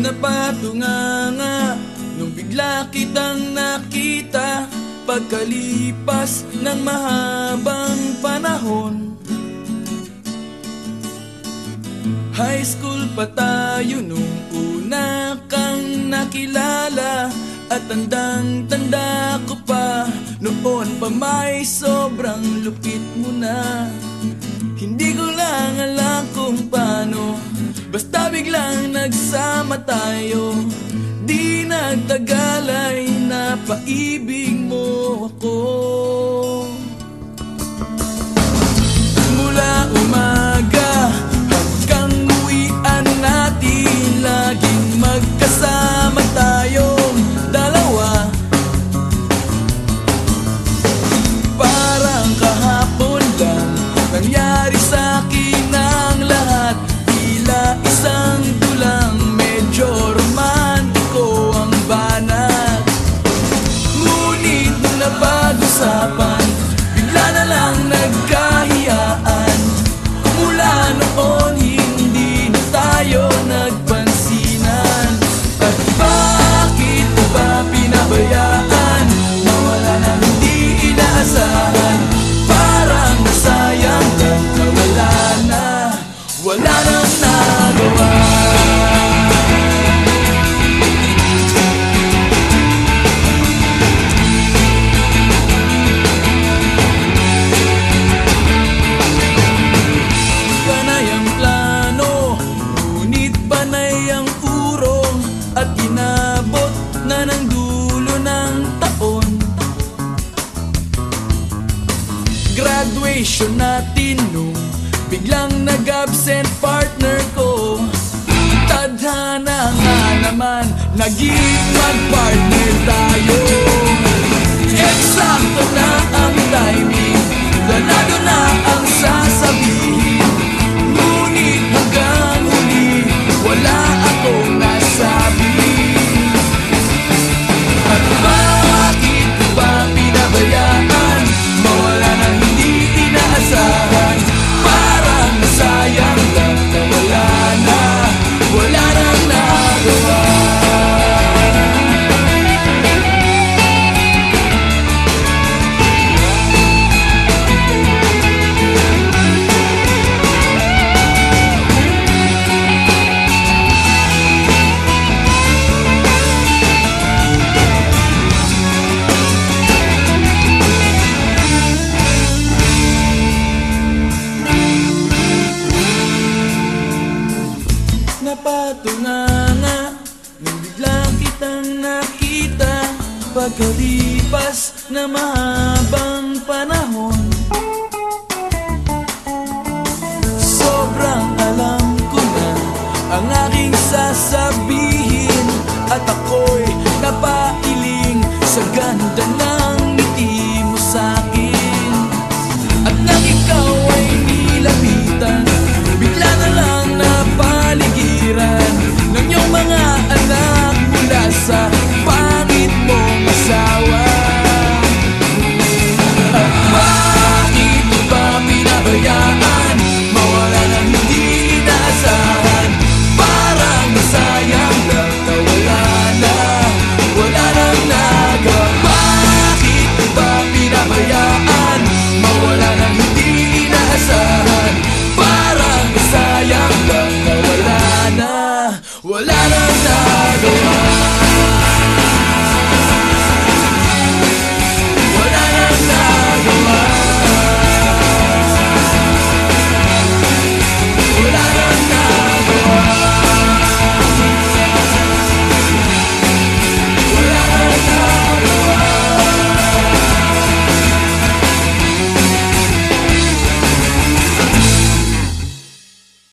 Napatunganga nung bigla kitang nakita Pagkalipas ng mahabang panahon. High school pa tayo nung una kang nakilala At tandang-tanda ko pa Noon pa may sobrang lupit mo na. Hindi ko lang alam kung paano Basta biglang nagsama tayo. Di nagtagal ay napaibig Graduation natin nung biglang nag-absent Pagkalipas na mahabang panahon.